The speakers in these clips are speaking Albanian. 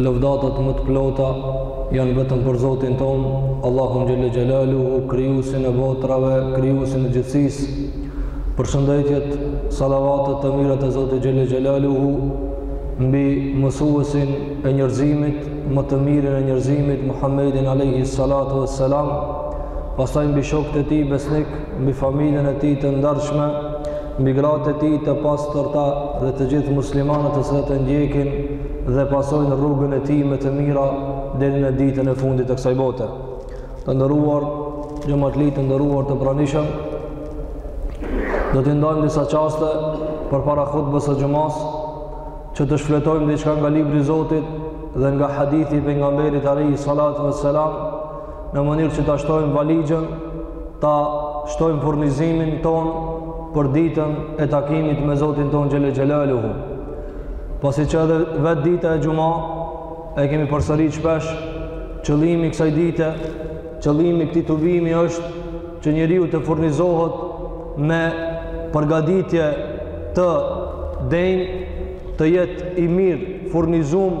Lëvdatat më të plota janë vetëm për Zotin tonë, Allahun Xhele Xhelaluhu, krijuesin e botrave, krijuesin e gjithësisë. Përshëndetjet, salavatet, të mirat e Zotit Xhele Xhelaluhu, mbi mësuesin e njerëzimit, më të mirin e njerëzimit, Muhammedin Alejhi Salatu ue Selam, pastaj mbi shokët e tij besnik, mbi familjen e tij të ndarshme, mbi gratë e tij të pastërta dhe të gjithë muslimanët të cilët e ndjekin dhe pasojnë rrugën e tij me të mira deri në ditën e fundit të kësaj bote. Të nderuar xhematli të nderuar të pranishëm, do të ndajmë disa çaste përpara hutbes së xhumasë që të shfletojmë diçka nga libri i Zotit dhe nga hadithi i pejgamberit alejhi salatu vesselam në mënyrë që ta shtojmë valixhën, ta shtojmë furnizimin tonë për ditën e takimit me Zotin tonë Xhele Xhelaluhu. Pasi që edhe vetë dita e xhuma e kemi përsërit shpesh, qëllimi i kësaj dite, qëllimi i këtij tubimi është që njeriu të furnizohet me përgatitje të denjë, të jetë i mirëfurnizum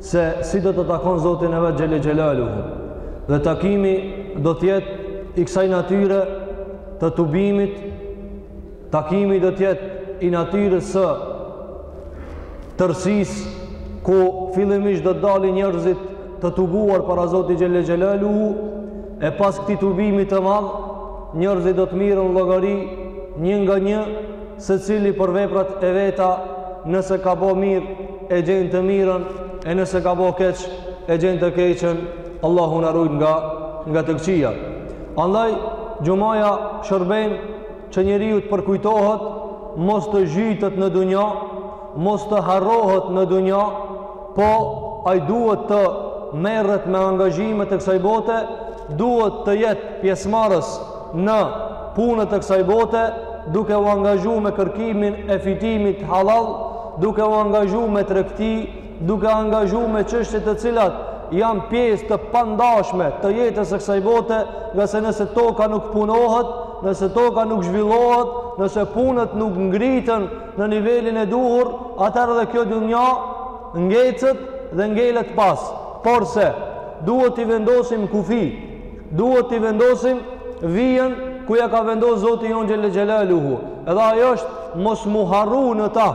se si do të takon Zotin e vet Xhele Xhelaluhu dhe takimi do të jetë i kësaj natyre të tubimit takimi do të jetë i natyrës së tërësisë ku fillimisht do të dalin njerëzit të tubuar para Zotit Xhele Xhelaluhu e pas këtij tubimi të madh njerëzit do të mirren llogari një nga një Secili për veprat e veta, nëse ka bo mirë, e gjen të mirën, e nëse ka bo keq, e gjen të keqen, Allahu na rujt nga, nga të këqijat. Andaj, xhumaja shërben që njeriu të përkujtohet, mos të zhytet në dunja, mos të harrohet në dunja, po ai duhet të merret me angazhimet e kësaj bote, duhet të jetë pjesëmarrës në punët e kësaj bote duke u angazhu me kërkimin e fitimit hallall duke u angazhu me tregti duke u angazhu me çështje të cilat janë pjesë të pandashme të jetës së kësaj bote ngase nëse toka nuk punohet nëse toka nuk zhvillohet nëse punët nuk ngriten në nivelin e duhur atëherë dhe kjo dunja ngecet dhe ngelet pas porse duhet t'i vendosim kufi Duhet t'i vendosim vijën ku ja ka vendosur Zoti jonë Xhele Xhelaluhu. Edhe ajo është mos m'u harru në ta,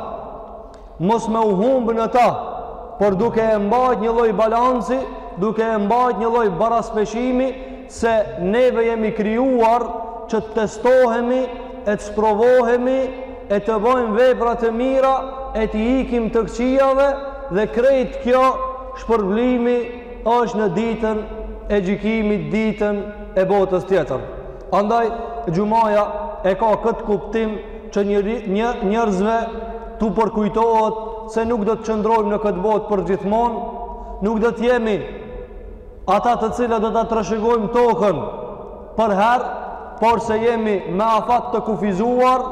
mos me u humbë në ta, por duke e mbajt një lloj balanci, duke e mbajt një lloj baraspeshimi, se neve jemi krijuar që të testohemi, e të sprovohemi, e të bojmë vepra të mira, e t'i ikim të këqijave, dhe krejt kjo shpërblimi, është në ditën e gjykimit ditën e botës tjetër. Andaj, xhumaja e ka këtë kuptim që një, një njerëzve t'u përkujtohet se nuk do të qëndrojmë në këtë botë përgjithmonë, nuk do të jemi ata të cilët do ta trashëgojmë tokën, përherë, porse jemi me afat të kufizuar,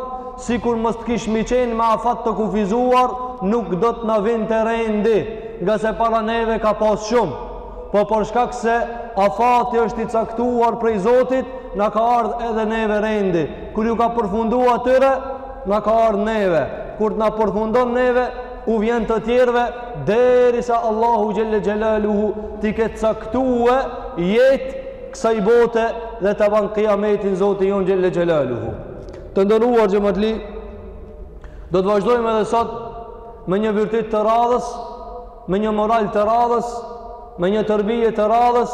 sikur mos të kishmi qenë me afat të kufizuar, nuk do të na vinte rendi, ngase para neve ka pas shumë. Po për shkak se afati është i caktuar prej Zotit, na ka ardhë edhe neve rendi. Kur ju ka përfundu atyre, na ka ardhë neve. Kur të na përfundon neve, u vjen të tjerëve, derisa Allahu Xhele Xhelaluhu t'i ketë caktue jetë kësaj bote dhe ta ban kijametin Zoti jonë Xhele Xhelaluhu. Të nderuar xhematli, do të vazhdojmë edhe sot me një virtyt të radhës, me një moral të radhës, me një terbije të radhës,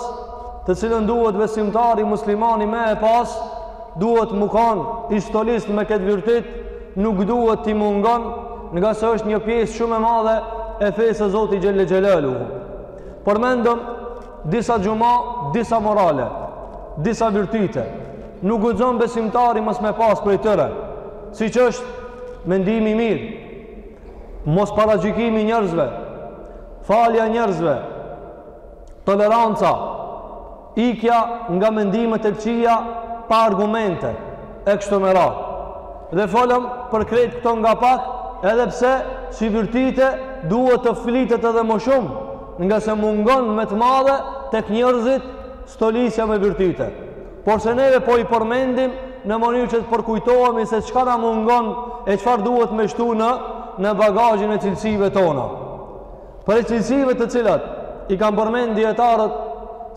të cilën duhet besimtari muslimani me e pas, duhet me kanë i stolist me këtë virtyt, nuk duhet t'i mungon, ngase është një pjesë shumë e madhe e fesë Zotit Xhele Xhelaluhu. Përmendëm, Disa xhuma, disa morale, disa virtyte. Nuk guxon besimtari mos me pas prej tyre, siç është mendimi i mirë, mos paragjykimi i njerëzve, falja njerëzve, toleranca, ikja nga mendimet e këqija pa argumente, e kështu me radhë. Dhe folëm për krejt këto nga pak, edhe pse si virtyte duhet të flitet edhe më shumë, Ngase mungon me të madhe tek njerëzit stolisja me virtyte. Porse neve po i përmendim në mënyrë që të përkujtohemi se çka na mungon e çfarë duhet me shtu në, në bagazhin e cilësive tona. Prej cilësive të cilat i kanë përmend dijetarët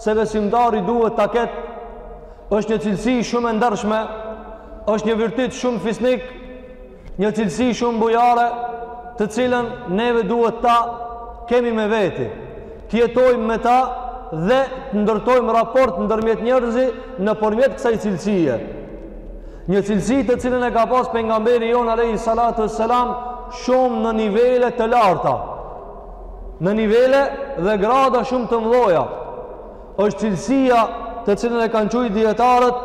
se besimtari duhet ta ketë është një cilësi shumë e ndershme, është një virtyt shumë fisnik, Një cilësi shumë bujare të cilën neve duhet ta kemi me veti, të jetojmë me ta dhe të ndërtojmë raport ndërmjet njerëzve nëpërmjet kësaj cilësie. Një cilësi të cilën e ka pas pejgamberi jonë alejhi salatu ve selam shumë në nivele të larta, në nivele dhe grada shumë të mdhoja, është cilësia të cilën e kanë qujtë dijetarët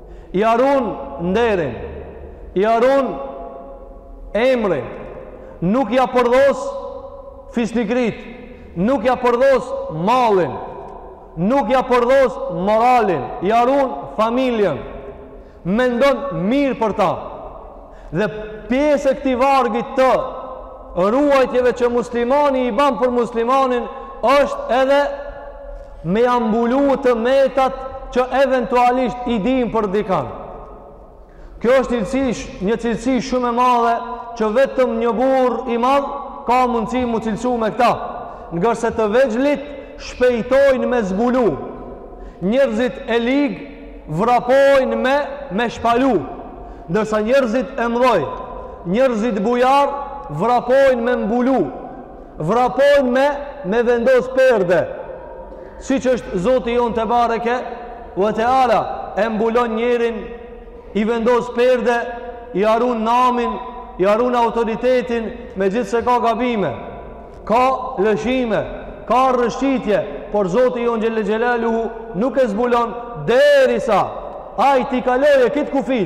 Ia runë nderin, ia runë emrin, nuk ia përdhos fisnikërinë, nuk ia përdhos mallin, nuk ia përdhos moralin, ia runë familjen. Mendon mirë për ta. Dhe pjesë e këtij vargu të ruajtjeve që muslimani i ban për muslimanin është edhe me ja mbulu të metat që eventualisht i din për dikan. Kjo është cilësi, një cilësi shumë e madhe që vetëm një burrë i madh ka mundësi mu cilësu me këta. Ndërsa të vegjlit shpejtojnë me zbulu. Njerëzit e lig vrapojnë me me shpalu ndërsa njerëzit e mdhoj njerëzit bujarë vrapojnë me mbulu vrapojnë me me vendos perde siç është zoti jonë tebareke ve teala e mbulon njerin i vendos perde ia run namin ia run autoritetin megjithëse ka gabime Ka lëshime, ka rrëshqitje, por Zoti jonë xhel-le xhelaluhu nuk e zbulon derisa ai t'i kalojë këta kufij,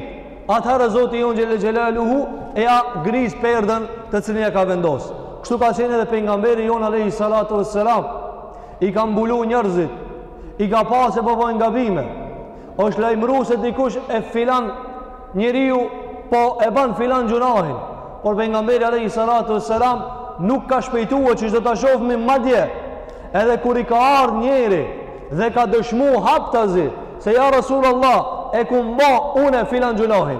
atëherë Zoti jonë xhel-le xhelaluhu ia gris perdën të cilën e ka vendos. Kështu ka qenë edhe pejgamberi jonë alejhi salatu ve selam, i ka mbulu njerëzit, i ka pa se po bojnë gabime, është lajmëru se dikush e filan njeriu po e ban filan gjunahin por pejgamberi alejhi salatu ve selam nuk ka shpejtue, që siç do ta shofmi, madje edhe kur i ka ardhë njeri dhe ka dëshmu haptazi se ja Rasul Allah e kum bo une filan gjunahin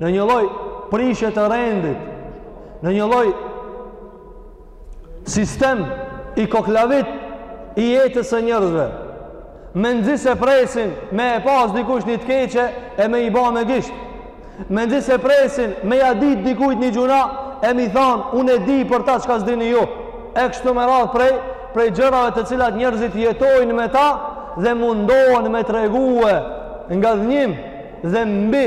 në një lloj prishje të rendit, në një lloj sistem i koklavit i jetës së njerëzve. Mezi se presin me e pas dikush një të keqe e me i ba me gisht. Mezi se presin me ja dit dikujt një gjunah e me i thanë unë e di për ta çka s'dini ju. E kështu me radhë prej, prej gjërave të cilat njerëzit jetojnë me ta dhe mundohen me tregue ngadhënjim dhe mbi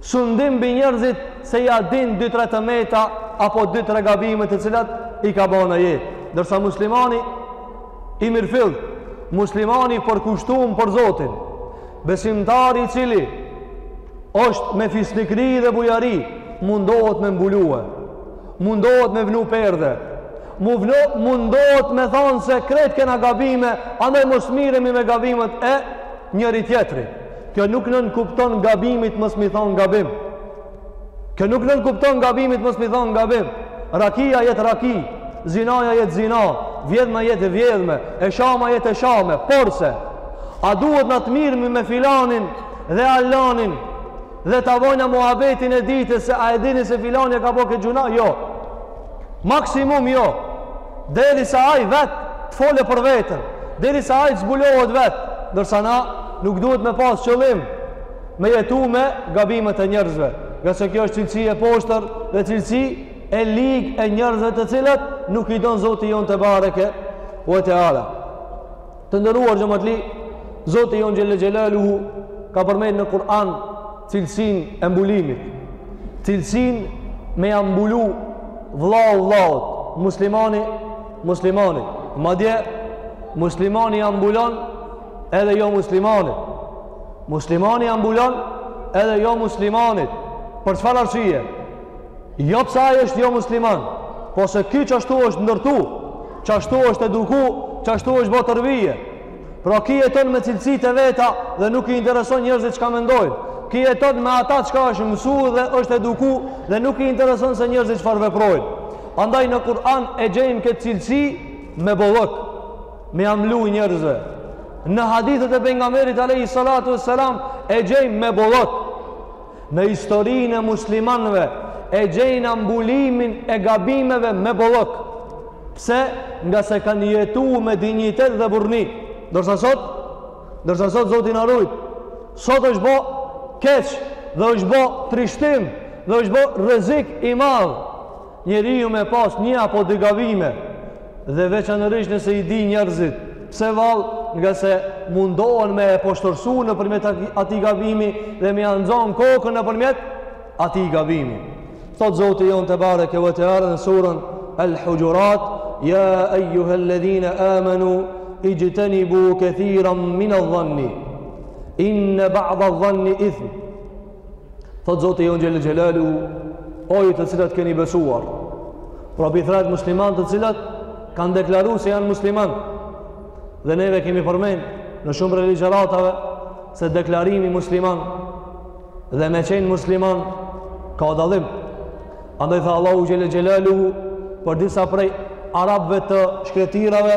sundim mbi njerëzit se ja din dy tre të meta apo dy tre gabime të cilat i ka ba në jetë. Ndërsa muslimani i mirëfill, muslimani i përkushtum për Zotin, besimtari i cili është me fisnikëri dhe bujari, mundohet me mbulue, mundohet me vnu perde, mundohet me thanë se krejt kena gabime, andaj mos miremi me gabimet e njëri-tjetrit. Kjo nuk nënkupton gabimit mos mi thon gabim. Kjo nuk nënkupton gabimit mos mi thon gabim. Rakia jet raki, zinaja jet zina, vjedhma jet e vjedhme, e shama jet e shame, porse a duhet na të mirëmi me filanin dhe allanin? Dhe ta vojna muhabetin e ditës se a e dini se filani e ka bo këtë gjynah? Jo. Maksimum jo. Derisa ai vet të fole për veten. Derisa ai të zbulohet vet. Ndërsa na nuk duhet me pas qëllim me jetu me gabimet e njerëzve. Ngase kjo është cilësi e poshtër dhe cilësi e ligë e njerëzve të cilët nuk i don Zoti jonë tebareke ve teala. Të nderuar xhematli, Zoti jonë Xhel-le Xhelaluhu ka përmendur në Kur'an cilësinë e mbulimit. Cilësinë me ja mbulu vllau vllaut, muslimani muslimanit. Madje muslimani ja mbulon edhe jo muslimanit. Muslimani ja mbulon edhe jo muslimanit. Për çfarë arsye? Jo pse ai është jo musliman, po se ky qashtu është ndërtu, qashtu është eduku, qashtu është bo terbije. Pra ky jeton me cilësitë e veta dhe nuk i intereson njerëzit çka mendojnë. Ky jeton me ata çka është mësu dhe është eduku dhe nuk i intereson se njerëzit çfarë veprojnë. Andaj në Kur'an e gjejmë këtë cilësi me bollëk, me ja mlu njerëzve. Në hadithet e pejgamberit alejhi salatu ve selam e gjejmë me bollëk. Në historinë e muslimanëve e gjejna mbulimin e gabimeve me bollëk. Pse? Ngase kanë jetu me dinjitet dhe burrni. Ndërsa sot, ndërsa sot Zoti na rujt, sot është bo keq dhe është bo trishtim dhe është bo rrezik i madh. Njeriu me pas një apo dy gabime dhe veçanërisht nëse i dinë njerëzit, pse vallë, ngase mundohen me e poshtërsu nëpërmjet atij gabimi dhe me ja nxon kokën nëpërmjet atij gabimi. Thotë Zoti jonë tebareke ve teala në surën El Hujurat, ja ejjuhel-ledhine amenu, ixhtenibu kethiran minedh-dhanni, inne ba'dadh-dhanni ithm, Thot Zoti jonë Xhele Xhelaluhu, o ju të cilët keni besuar, pra i thrret musliman të cilët kanë deklaru se janë musliman, dhe neve kemi përmen në shumë prej ligjëratave se deklarimi musliman dhe me qenë musliman ka dallim. Andaj tha Allahu Xhele Xhelaluhu për disa prej arabve të shkretirave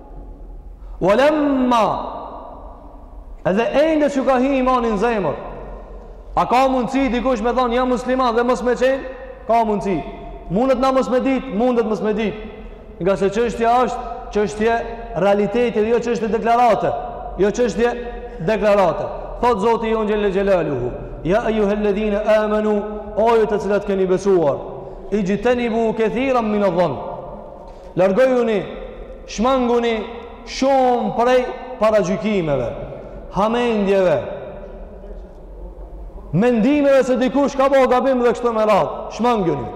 Walamma Edhe ende s'ju ka hi imani n'zemër A ka mundësi dikush me thonë jam musliman dhe mos me qenë Ka mundësi Mundet ne mos me dit Mundet mos me dit Ngase çështja është Çështje realiteti Jo çështje deklarate Jo çështje deklarate Thot Zoti jonë Xhele Xhelaluhu Ja ejjuhel-ledhine amenu O ju të cilët keni besuar Ixhtenibu kethiran minedh-dhanni Largojuni, shmanguni shumë prej paragjykimeve, hamendjeve, mendimeve se dikush ka bo gabim dhe kështu me radhë. Shmanguni.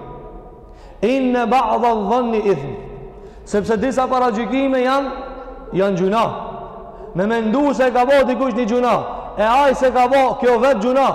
Inne ba'dadh-dhanni ithm. Sepse disa paragjykime janë, janë gjynah. Me mendu se e ka bo dikush një gjynah. E ai s'e ka bo, kjo vetë gjynah.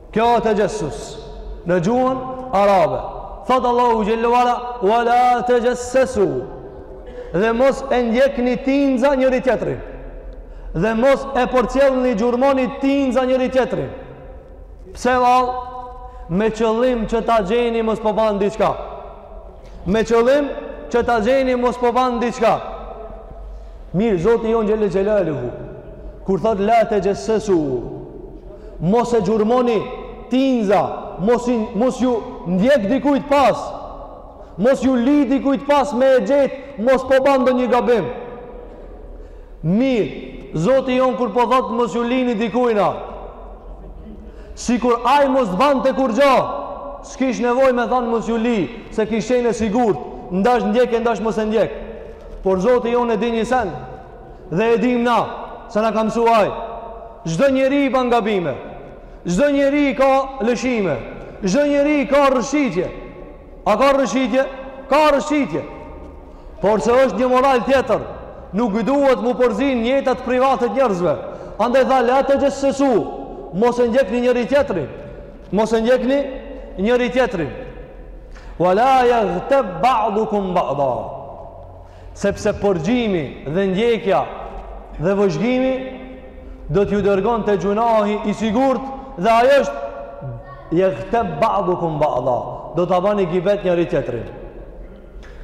Kjo është texhessus, në gjuhën arabe, thotë Allahu Xhele ue ala, ue la texhessesu, dhe mos e ndjekni tinza njëri-tjetrin, dhe mos e përcjellni, gjurmoni tinza njëri-tjetrin. Pse vallë, me qëllim që ta gjeni mos po ban diçka. Me qëllim që ta gjeni mos po ban diçka. Mirë, Zoti jonë Xhele Xhelaluhu, kur thotë la texhessesu, Mos e gjurmoni tinza, mos, i, mos ju ndjek dikujt pas, mos ju li dikujt pas me e gjetë, mos po ban ndonjë gabim. Mirë, zoti jonë kur po thotë mos ju lini dikujna, sikur ai mos bante kurgjo, s'kish nevoj me thanë mos ju li, se kish qenë e sigurt, ndash ndjek e ndash mos e ndjek. Por zoti jonë e di një sen, Dhe e dim na, se na ka msu ai, çdo njeri ban gabime, çdo njeri ka lëshime, çdo njeri ka rrëshqitje. A ka rrëshqitje? Ka rrëshqitje. Porse është një moral tjetër, nuk duhet m'u përzi n'jetat private t'njerzve. Andaj tha, la texhessesu, mos e ndjekni njëri-tjetrin, mos e ndjekni njëri-tjetrin. Wa la jaghteb ba'dukum ba'da. Sepse përgjimi dhe ndjekja dhe vëzhgimi do t'ju dërgon te gjynahi i sigurt dhe ajo është jagteb ba'dukum ba'da do ta bani gibet njëri-tjetrin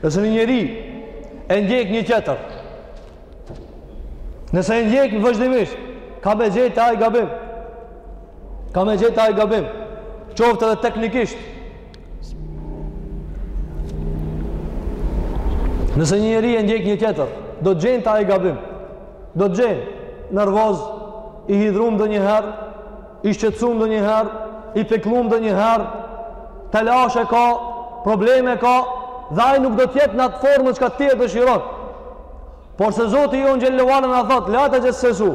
nëse një njeri e ndjek një tjetër nëse e ndjek vazhdimisht ka me gjet te ai gabim ka me gjet te ai gabim qoftë edhe teknikisht Nëse një njeri e ndjek një tjetër, do të gjejë te ai gabim. Do ta gjejë nervoz, i hidhrum ndonjëherë, i shqetsum ndonjëherë, i peklum ndonjëherë, telashe ka, probleme ka, dhe ai nuk do të jetë në atë formë çka ti e dëshiron. Porse Zoti jonë xhelle ve ala na thotë, la texhessesu,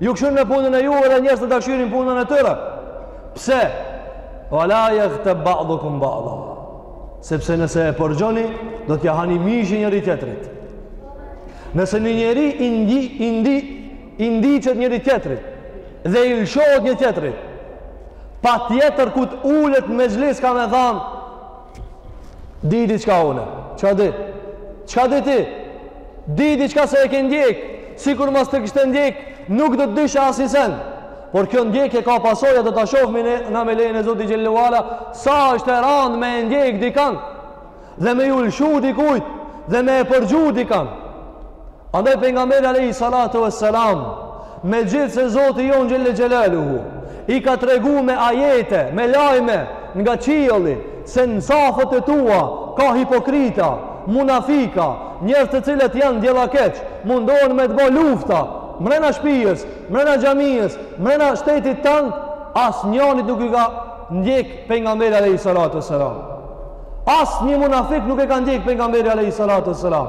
ju kshyrni punën e juj edhe njerëzit t'i kshyrin punën e tyre. Pse? Ve la jagteb ba'dukum ba'da. Sepse nëse e përgjoni, do t'ja hani mishin njëri-tjetrit. Nëse një njeri i ndi, i ndi, i ndiqet njëri-tjetrit, dhe i lëshohet një tjetrit, patjetër ku t'ullet mexhlis ka me thanë, Di diçka unë. Çka di? Çka di ti? Di diçka se e ke ndjek. Sikur mos të kishte ndjek, nuk do të dyshe asnjë sen. Por kjo ndjekje ka pasoja do ta shohmi ne me lejen e Zotit xhelle ve ala sa është e randë me e ndjekë dikan dhe me iu lëshu dikujt dhe me e përgju dikan Andaj pejgamberi alejhi salatu ves selam, megjithëse Zoti jon xhelle xhelaluhu i ka treguar me ajete, me lajme nga qielli se në safet e tua ka hipokrita, munafika, njerëz të cilët janë dallkeq, mundohen me të bë lufta, mrena shtëpijës, mrena xhamisë, mrena shtetit tënd, asnjënin nuk i ka ndjek pejgamberi alejhi salatu ves selam. Asnjë munafik nuk e ka ndjek pejgamberi alejhi salatu ves selam.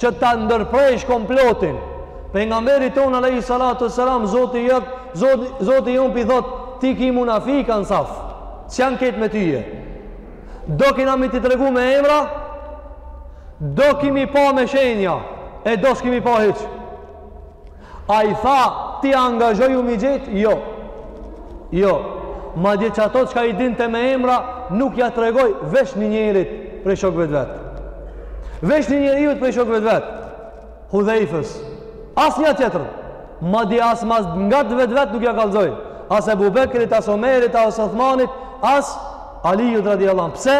që ta ndërpresh komplotin pejgamberit tonë alejhi salatu ves selam zoti jot zoti zoti jon p'i thot ti ki munafika në saf ç'janë këtu me tyje do kina me t'i tregu me emra do ki m'i pa me shenja e do s'ki m'i pa hiq A i tha, ti angazhoju m'i gjet? Jo. Jo. Madje qato çka i dinte me emra, nuk ja tregoj veç një njerit prej shokve të vet. Veç një njeriut prej shokve të vet. Hudhejfës. As një tjetër. Madje as ma s'ngat vetvetes nuk ja kallzoj. As Ebu Bekrit, as Omerit, as Othmanit, as Alijut radiallah. Pse?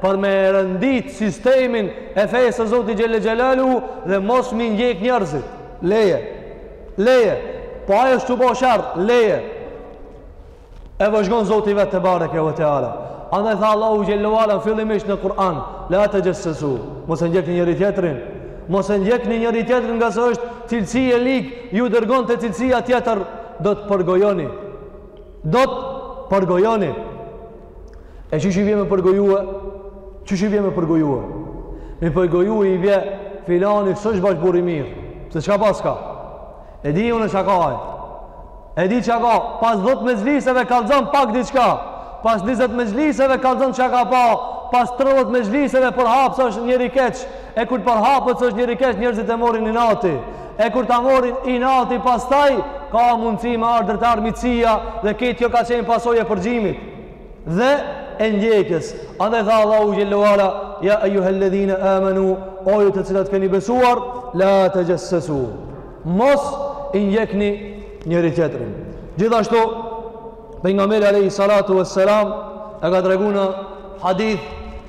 Për me e rendit sistemin e fejës të Zotit xhelle xhelaluhu dhe mos m'i njek njerëzit. Leje. Leje. Po ai është tu bo sherr. Leje. E vëzhgon Zoti vetë tebareke ve teala. Andaj tha Allahu xhelle ve ala fillimisht në Kur'an. La texhessesu. Mos e ndjekni njëri tjetrin. Mos e ndjekni njëri tjetrin ngase është cilësi e ligë. Ju dërgon te cilësia tjetër. Do të përgojoni. Do të përgojoni. E qysh i vjen me përgojue? Qysh i vjen me përgojue? Me përgojue i vjen filani s'është bash burrë i mirë. Pse çka paska? E di unë çka ka ai. E di çka ka, pas 10 mexhliseve kallxon pak diçka. Pas 20 mexhliseve kallxon çka ka pa. Pas 30 mexhliseve përhap se është njeri i keq. E kur përhapet se është njeri i keq njerëzit e marrin inati. E kur ta marrin inati pastaj, ka mundësi me ardhë deri te armiqësia dhe krejt kjo ka qenë pasojë e përgjimit dhe e ndjekjes. Andaj tha Allahu xhelle ve ala, ja ejjuhelledhine amenu, o ju të cilët keni besuar, la texhessesu. Mos i ndjekni njëri tjetrin. Gjithashtu, Pejgamberi a.s. e ka tregu në hadith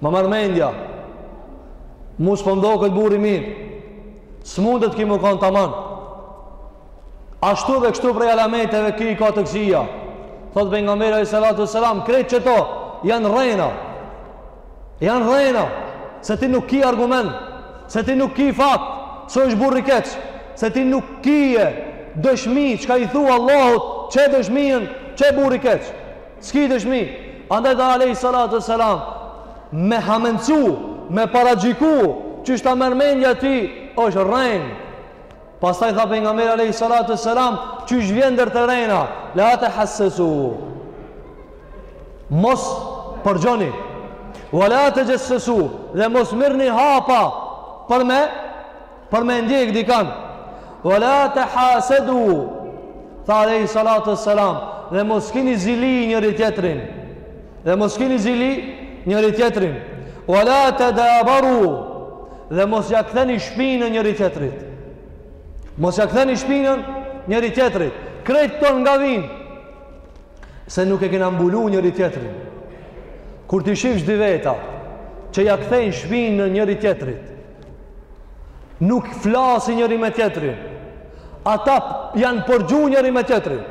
Ma merr mendja. Mu s'po m'doket burrë i mirë. S'mundet ky me kanë taman. Ashtu dhe kështu prej alameteve ky i ka të këqija. Thotë Pejgamberi alejhi salatu selam, krejt qato janë rrena. Janë rrena. Se ti nuk ki argument. Se ti nuk ki fakt. Se është burrë i keq. Se ti nuk ki dëshmi çka i thua Allahut qe dëshminë që është burrë i keq. S'ki dëshmi, andaj tha Alejhi Salatu Selam, me hamendsu, me paragjyku, qysh ta merr mendja ty, është rrenë. Pastaj tha Pejgamberi Alejhi Salatu Selam, qysh vjen deri te rrena, la tehassesu. Mos përgjoni, ve la texhessesu, dhe mos merrni hapa për me, Për me ndjek dikend. Ve la tehasedu, tha alejhi salatu selam, dhe mos kini zili njëri tjetrin. Dhe mos kini zili njëri tjetrin. Ve la tedaberu, dhe mos ja ktheni shpinën njëri tjetrit. Mos ja ktheni shpinën njëri tjetrit. Krejt këto nga vijnë, se nuk e kena mbulu njëri tjetrin. Kur t'i shifsh dy veta, që ja kthejnë shpinën njëri tjetrit, nuk flasin njëri me tjetrin ata janë përgju njëri me tjetrin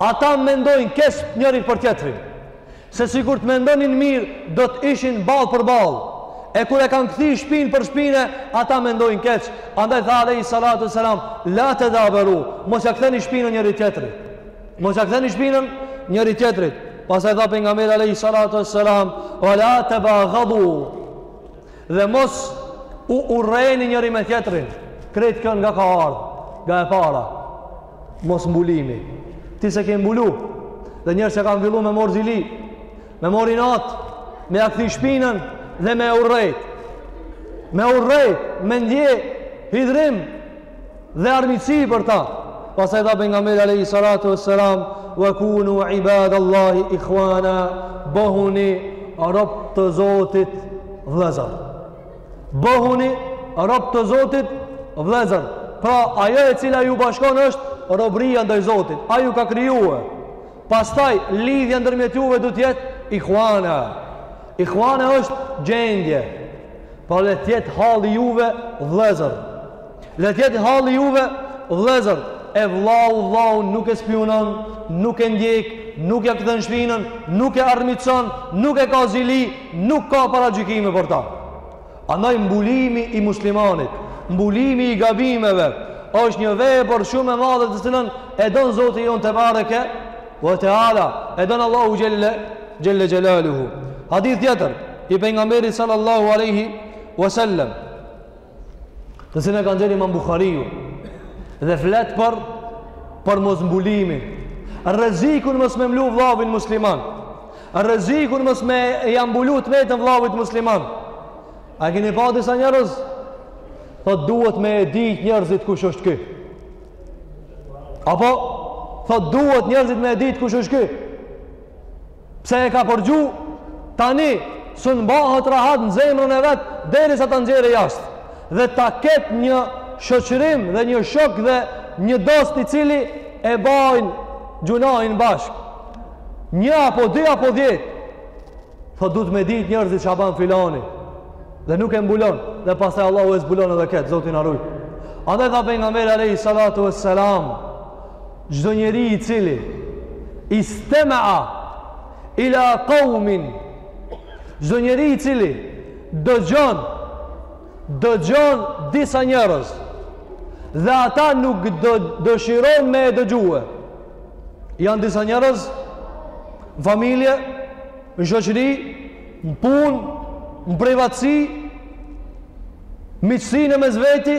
ata mendojnë keq njëri për tjetrin se sikur të mendonin mirë do të ishin ballë për ballë e kur e kanë kthy shpinë për shpine ata mendojnë keq andaj tha alejhi salatu selam la tedaberu mos ja ktheni shpinën njëri tjetrit mos ja ktheni shpinën njëri tjetrit pastaj tha Pejgamberi alejhi salatu selam ve la tebagadu Dhe mos u urreni njëri me tjetrin. Krejt kjo nga ka ardhë, nga e para. Mos mbulimi. Ti s'e ke mbulu, dhe njerëz s'e kanë mbulu me marrë zili, me marrë inat, me ia kthy shpinën dhe me urrejt. Me urrejt, me ndje, hidhërim, dhe armiqësi për ta. Pastaj tha pejgamberi alayhi salatu wassalam, "Wa kunu ibadallahi ikhwana", bëhuni rob të Zotit vëllezër. Bëhuni rob të Zotit vëllezër. Pra ajo e cila ju bashkon është robëria ndaj Zotit. Ai ju ka krijuar. Pastaj lidhja ndërmjet juve do të jetë ikhwana. Ikhwana është gjendje. Pra le të jetë halli juve vëllezër. Le të jetë halli juve vëllezër, e vllau vllaun nuk e spiunon, nuk e ndjek, nuk ja kthen shpinën, nuk e armiçon, nuk e ka zili, nuk ka paragjykime për ta. Andaj mbulimi i muslimanit, mbulimi i gabimeve, është një vepër shumë e madhe të cilën e don Zoti jonë tebareke ve teala, e don Allahu xhelle xhelaluhu. Hadith tjetër i pejgamberit sallallahu alaihi wasallam të cilën e ka nxjerrë Imam Buhariu dhe flet për për mos mbulimin, rrezikun mos me mblu vllavin musliman, rrezikun mos me ja mbulu të metën vllavit musliman. A keni pa disa njerëz? Thotë duhet me e ditë njerëzit kush është ky. Apo thotë duhet njerëzit me e ditë kush është ky. Pse e ka përgju tani s'un bahet rahat në zemrën e vet derisa ta nxjerrë jashtë dhe ta ketë një shoqërim dhe një shok dhe një dost i cili e bajnë gjunahin bashkë. Një apo dy apo dhjetë. Thotë duhet me ditë njerëzit ça ban filani. Dhe nuk e mbulon. Dhe pastaj Allahu e zbulon edhe këtë, Zoti na ruajt. Andaj tha pejgamberi alayhi salatu wassalam. Çdo njeri i cili istema'a ila qaumin çdo njeri i cili dëgjon dëgjon disa njerëz dhe ata nuk dë, dëshirojnë me e dëgjue janë disa njerëz në familje në shoqëri në punë në privatësi miqësi në mes veti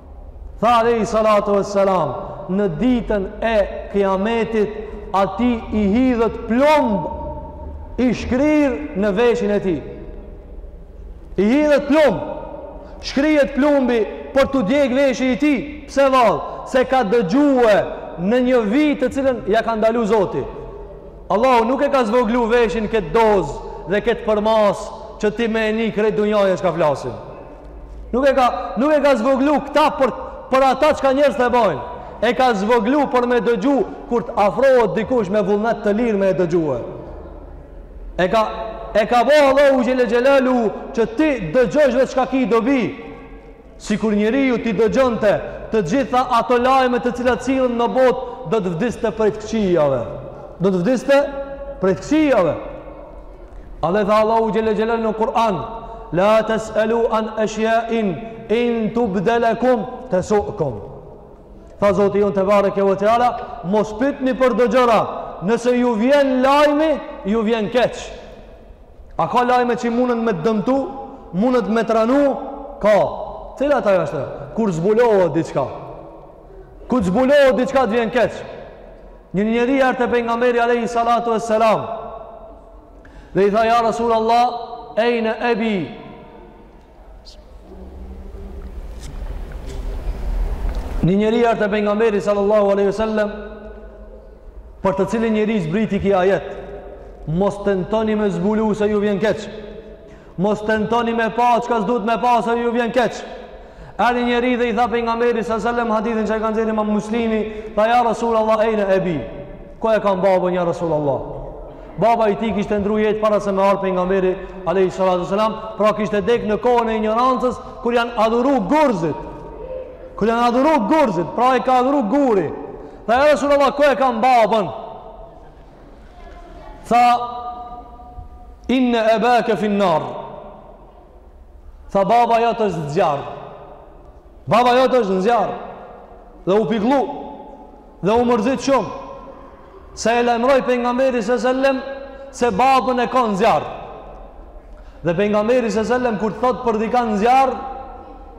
Tha alejhi salatu ves selam, në ditën e Kijametit atij i hidhet plumb i shkrir në veshin e tij. I hidhet plumb. Shkrihet plumbi për t'u djeg veshi i tij. Pse vallë? Se ka dëgjue në një vijë të cilën ja ka ndalu Zoti. Allahu nuk e ka zvoglu veshin këtë dozë dhe këtë përmasë që ti me e ni krejt dunjaja çka flasin. Nuk e ka, nuk e ka zvoglu këta për, për ata çka njerëzt e bojnë. E ka zvoglu për me dëgju kur të afrohet dikush me vullnet të lirë me e dëgjue. E ka, e ka bo Allahu xhelle xhelalu që ti dëgjojsh veç çka ki dobi. Sikur njeriu t'i dëgjonte të gjitha ato lajme të cilat sillen në botë do të vdiste prej të këqijave. Do të vdiste prej të këqijave. Edhe tha Allahu Xhelle Xhelalu në Kur'an, La tes'elu an eshjae in tubde lekum tesu'kum. Tha Zoti jonë tebareke ve teala, mos pytni për do gjëra, nëse ju vjen lajmi, ju vjen keq. A ka lajme që mundet me dëmtu, mundet me tranu, ka. Cilat? Ai është kur zbulohet diçka, kur zbulohet diçka të vjen keq. Një njeri erdhi te pejgamberi alejhi salatu ve selam dhe i tha ja Rasul Allah, ejne ebi. Një njeri erdhi te pejgamberi sallallahu alejhi wasallam për të cilin njeri zbriti ky ajet mos tentoni me zbulu se ju vjen keq Mos tentoni me pa çka s'duhet me pa se ju vjen keq. Erdhi njeri dhe i tha pejgamberit sa selam hadithin që e ka nxjerrë Imam Muslimi, tha ja Rasulullah ejne ebi. Ku e kam babën ja Rasulullah? Baba i tij kishte ndrru jetë para se me ardh pejgamberi alayhi salatu selam, pra kishte dek në kohën e injorancës kur janë adhuru gurzit. Kur janë adhuru gurzit, pra ai ka adhuru guri. Tha ja Rasulullah ku e kam babën? Tha, inne ebake finnar. Tha, baba jot është në zjarr. Baba jot është në zjarr. Dhe u pikllu. Dhe u mërzit shumë. Se e lajmroi pejgamberi se sellem, se babën e ka në zjarr. Dhe pejgamberi se sellem, kur thotë për dikan në zjarr,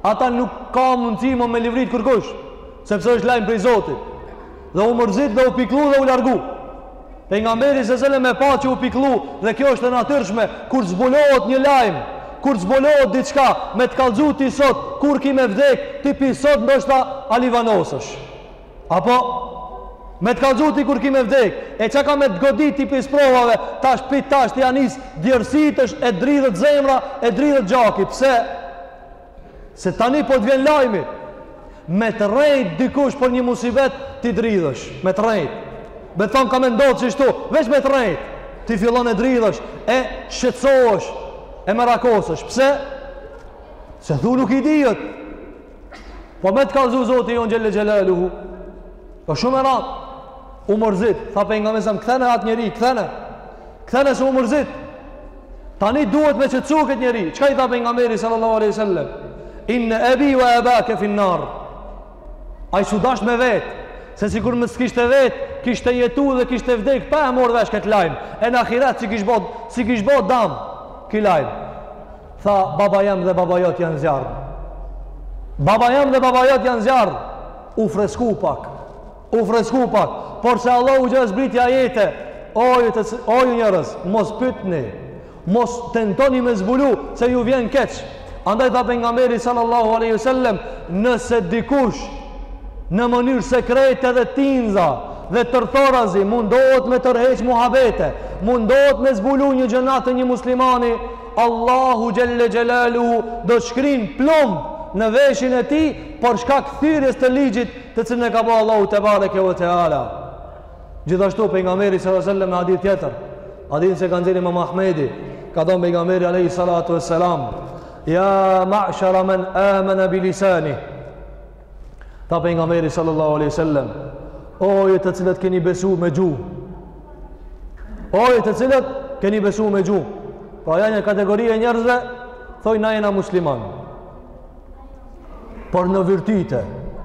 ata nuk ka mundësi më me livrit kërkush, sepse është lajm prej Zotit. dhe u mërzit dhe u pikllu dhe u largu. Pejgamberi se sellem e pa që u pikllu dhe kjo është e natyrshme, kur zbulohet një lajm, kur zbulohet diçka, me të kallzu ty sot, kur ki me vdek, ti pi sot ndoshta alivanosesh. Apo, me të kallzu ty kur ki me vdek, e çka ka me të godit ty pi sprovave, tash pi tash ti ia nis djersitesh e dridhet zemra, e dridhet gjaki, pse? Se tani po të vjen lajmi. Me të rrejt dikush për një musibet ti dridhesh. Me të rrejt. Me të thonë ka me ndodhë qështu. Veç me të rrejt. Ti fillon e dridhesh. E shqetsohesh. E merakosesh. Pse? Se thu nuk i dihet. Po me të kalzu zoti jonë xhel-le xhelaluhu. Po shumë e randë. U mërzit. Tha pejgamberi s.a.v.s. Kthene atë njeri. Kthene. Kthene se u mërzit. Tani duhet me qetësu këtë njeri. Çka i tha pejgamberi sallallahu aleyhi sallam? Inne ebi wa ebake finnar. Ai s'u dasht me vetë. Se sikur mos kishte vetë, kishte jetu dhe kishte vdekë, pa e morrë vesh këtë lajm. E në ahiret s'i kish bo, s'i kish bo dam, ky lajm. Tha, baba jem dhe baba jot janë n'zjarr. Baba jem dhe baba jot janë n'zjarr. U fresku pak. U fresku pak, por se Allahu xhel-le zbriti ajete, o ju njerëz, mos pytni, mos tentoni me zbulu, se ju vjen keq. Andaj tha pejgamberi sallallahu aleyhi sallem, nëse dikush në mënyrë sekrete dhe tinza dhe tërthorazi mundohet me tërheq muhabete, mundohet me zbulu një gjynah të një muslimani, Allahu xhel-le xhelaluhu do shkrin plumb në veshin e tij, për shkak thyrjes të ligjit të cilën e ka bo Allahu tebareke ve teala. Gjithashtu pejgamberi sallallahu alajhi wasallam në hadith tjetër, hadithin ç'e ka nxjerrë Imam Ahmedi, ka thonë pejgamberi alayhi salatu wassalam, "Ya ma'shara man amana bi lisani." Tha pejgamberi sallallahu alajhi wasallam, o ju të cilët keni besu me gjuhë. O ju të cilët keni besu me gjuhë. Pra janë një kategori e njerëzve, thojnë na jena muslimanë. por në virtyte,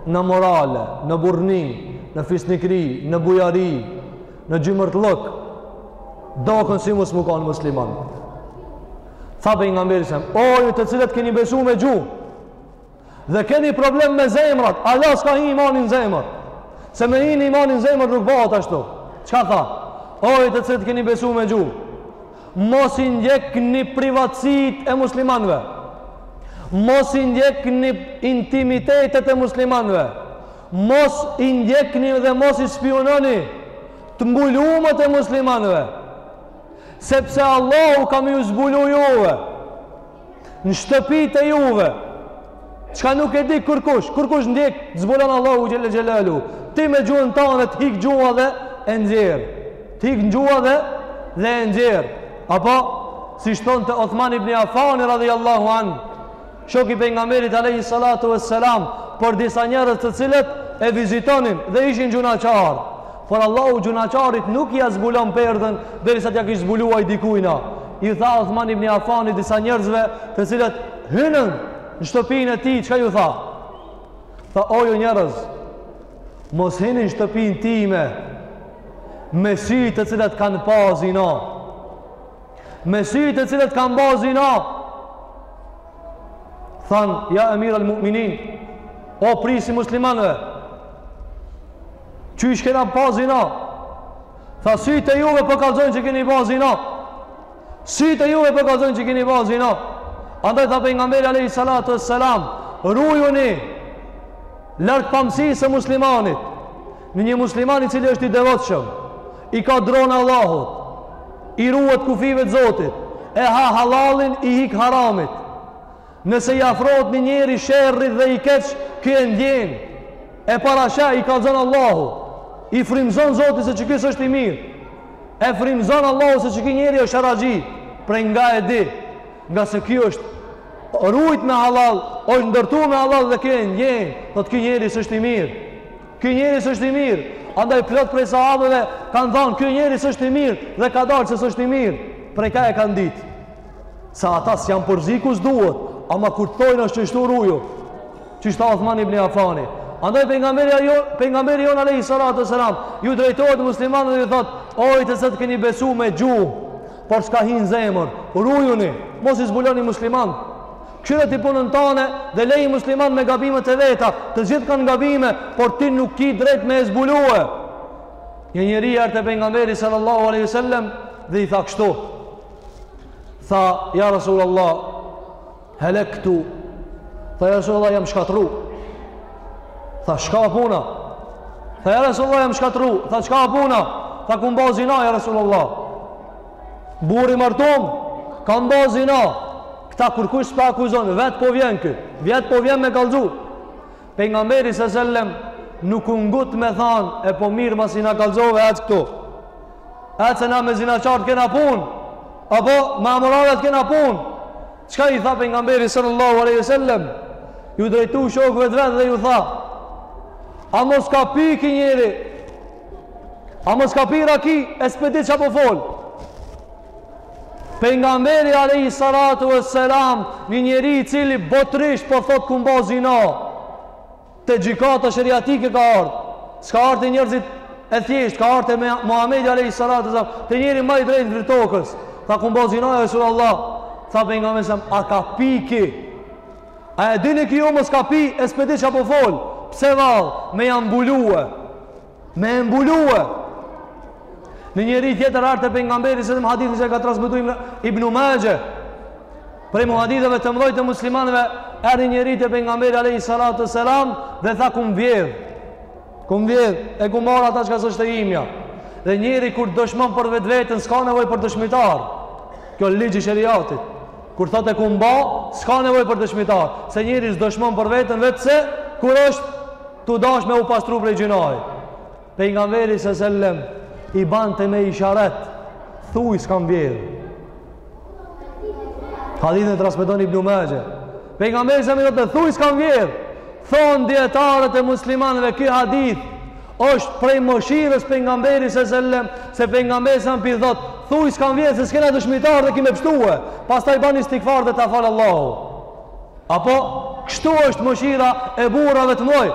në morale, në burrni, në fisnikri, në bujari, në xhymertllëk, doken si mos me kanë musliman. Tha pejgamberi s.a.v.s., o, ju të cilët keni besu me gjuhë, dhe keni problem me zemrat, hala s'ka hi imani n'zemër, se me hi imani n'zemër nuk bahet ashtu. Çka tha? O, ju të cilët keni besu me gjuhë, Mos i ndjekni privatësitë e muslimanëve. Mos i ndjekni intimitetet e muslimanëve. Mos i ndjekni dhe mos i spiunoni të mbulumet e muslimanëve. Sepse Allahu ka me ju zbulu juve. Në shtëpitë e juve, çka nuk e di kurkush, kurkush ndjek, të zbulon Allahu xhel-le xhelaluhu, ti me gjuhën tande, të hik gjuha dhe e nxjerr, të hik gjuha dhe, dhe e nxjerr, apo, siç thonte Othman ibn Afani, radijallahu anhu, shoki i pejgamberit alejhi salatu ve selam, për disa njerëz të cilët e vizitonin dhe ishin gjynahqarë, Por Allahu gjunaqarit nuk ia zbulon perdhën derisa t'ia kish zbulu ai dikujna. I tha Uthman ibn Afani disa njerëzve, të cilët hynën në shtëpinë e tij, çka ju tha? Tha, o ju njerëz, mos hini n'shtëpinë time me sy të cilat kanë pa zina me sy të cilat kanë pa zina Than, ja emir al-mu'minin, o prijsi i muslimanëve, qysh kena pa zina, tha sytë e juve po kallzojnë që keni pa zina, sytë e juve po kallzojnë që keni pa zina, andaj tha Pejgamberi alejhi salatu ve selam, rujuni, largpamësisë së muslimanit, në një musliman i cili është i devotshëm, I ka dronë Allahut. I ruhet kufijve të Zotit. E ha hallallin, i hik haramit. Nëse i afrohet një njeri sherrit dhe i keq, ky e ndjen. E para që i kallzon Allahu. I frymzon Zoti se ç'ky s'është i mirë. E frymzon Allahu se ç'ky njeri është sherrxhi, prej nga e di, nga se ky është rujt me hallall, është ndërtu me hallall dhe ky e ndjen, thotë ky njeri s'është i mirë. Ky njeri s'është i mirë. Andaj plot prej sahabëve kanë thanë ky njeri s'është i mirë dhe ka dalë se s'është i mirë. Prej ka e kanë ditë. Se ata s'janë përziku s'duhet, ama kur të thojnë është qështu ruju, qështu Othman ibn Afani. Andaj Pejgamberi jonë alejhi salatu ve selam, ju drejtohet muslimanëve dhe ju thot, o ju të cilët keni besu me gjuhë, por s'ka hi n'zemër, rujuni, mos i zbuloni muslimanët, Kqyre ti punën tane dhe leji muslimanët me gabimet e veta, të gjithë kanë gabime, por ti nuk ki drejt me e zbulue. Një njeri erdh te Pejgamberi sallallahu aleyhi sallem dhe i tha kështu. Tha, ja Rasul Allah, helektu, tha ja Rasul Allah jam shkatru. Tha, shka puna? Tha, ja Rasul Allah jam shkatru. Tha, shka puna? Tha, kum ba zina, ja Rasul Allah. Burrë i martum, kam ba zina. Këta kurkush s'po akuzon, vetë po vjen kë, vetë po vjen me kallzu. Pejgamberi salallahu sellem, nuk u ngut me than, e po mirë masi na kallzove, ec këtu. Ece na me zina qartë kena pun, apo me amoralët kena pun. Qka i tha Pejgamberi sallallahu alejhi ve sellem, ju drejtu shokve të vet dhe ju tha, a mos ka pi ky njeri, A mos ka pi raki e s'pe di çka po fol. Pejgamberi alejhi salatu ve selam një njeri i cili botrisht po thot kum ba zina. Te gjykata sheriatike ka ardhë. S'ka ardhë te njerëzit e thjesht, ka ardhë te Muhammedi alejhi salatu ve selam. Te njeri ma i drejtë në rruzull tokës. Tha kum ba zina ja Resul Allah. Tha Pejgamberi a ka pi ky. A e dini ky jo mos ka pi e s'pe di ça po fol. Pse vallë, me ia mbulue. Me e mbulue. Një njeri tjetër erdh te pejgamberi se sellem, hadithin që ka transmetu Ibnu Maxhe, prej muhadithëve të mëdhoj të muslimanëve, erdh një njeri te pejgamberi, alejhi salatu ve selam, dhe tha kum vjedh. Kum vjedh e kum marr ata çka s'është e imja. Dhe njeri kur dëshmon për vetveten s'ka nevojë për dëshmitar. Kjo ligj i sheriatit. Kur thotë e kum ba, s'ka nevojë për dëshmitar, se njeri s'dëshmon për veten veçse kur është tu dash me u pastru prej gjynahi. Pejgamberi se sellem i bante me isharet, thuj s'kam vjedh. Hadithin e transmeton Ibn Maxhe. Pejgamberi selam p'i thot thuj s'kam vjedh. Thon dietarët e muslimanëve ky hadith është prej mëshirës pejgamberit sa selam se pejgamberi selam p'i thot thuj s'kam vjedh se s'kena dëshmitar dhe ki me pshtue. Pastaj bani istighfar dhe ta fal Allahu. Apo kështu është mëshira e burrave të mëdhoj.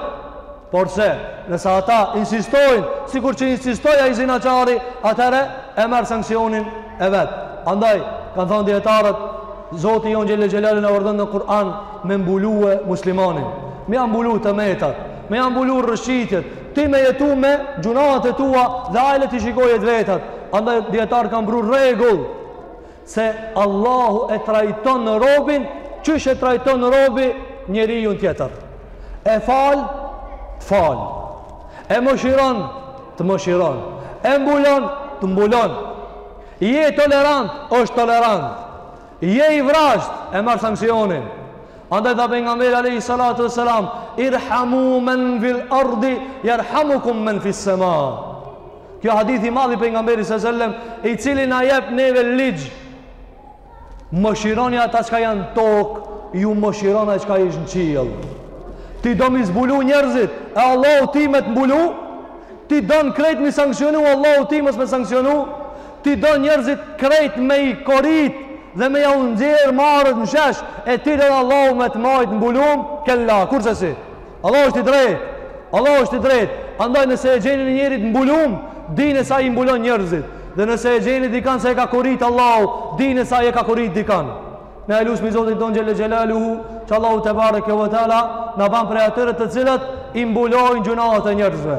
Porse, nëse ata insistojnë, sikur që insistoi ai zinaqari, atëherë e merr sanksionin e vet. Andaj, kanë thënë dijetarët, Zoti jonë xhele xhelaluhu na urdhëron në Kur'an me mbulue muslimanin, me ia mbulu të metat, me ia mbulu rrëshqitjet, ti me jetu me gjunahet e tua dhe ai le t'i shikoje të vetat. Andaj, dijetarët kanë pru rregull, se Allahu e trajton robin qysh e trajton robi njeriun tjetër e fal të fal e mëshiron të mëshiron e mbulon të mbulon je tolerant është tolerant je i vrazhd e merr sanksionin andaj tha pejgamberi alejhi salatu ve selam irhamu men fil ardi jarhamukum men fis sema Kjo hadith i madh i pejgamberit se sellem, i cili na jep neve ligj, mëshironi ata çka janë n'tokë, ju mëshiron ai çka është në qiell. Ti do m'i zbulu njerëzit, e Allahu ty me të mbulu, ti don krejt m'i sanksionu, Allahu ty mos me të sanksionu, ti do njerëzit krejt me i korit, dhe me jau nxjerr marret në shesh, e ti don Allahu me të majt mbulum, kella, kursesi. Allahu është i drejtë. Allahu është i drejtë. Andaj nëse e gjeni një njeri të mbulum, dini se ai mbulon njerëzit. Dhe nëse e gjeni dikon se e ka korit Allahu, dini se ai e ka korit dikon. Ne e lusmi Zotin tonë xhele xhelaluhu, që Allahu tebareke ve teala na ban prej atyre të cilët i mbulojnë gjunahet e njerëzve.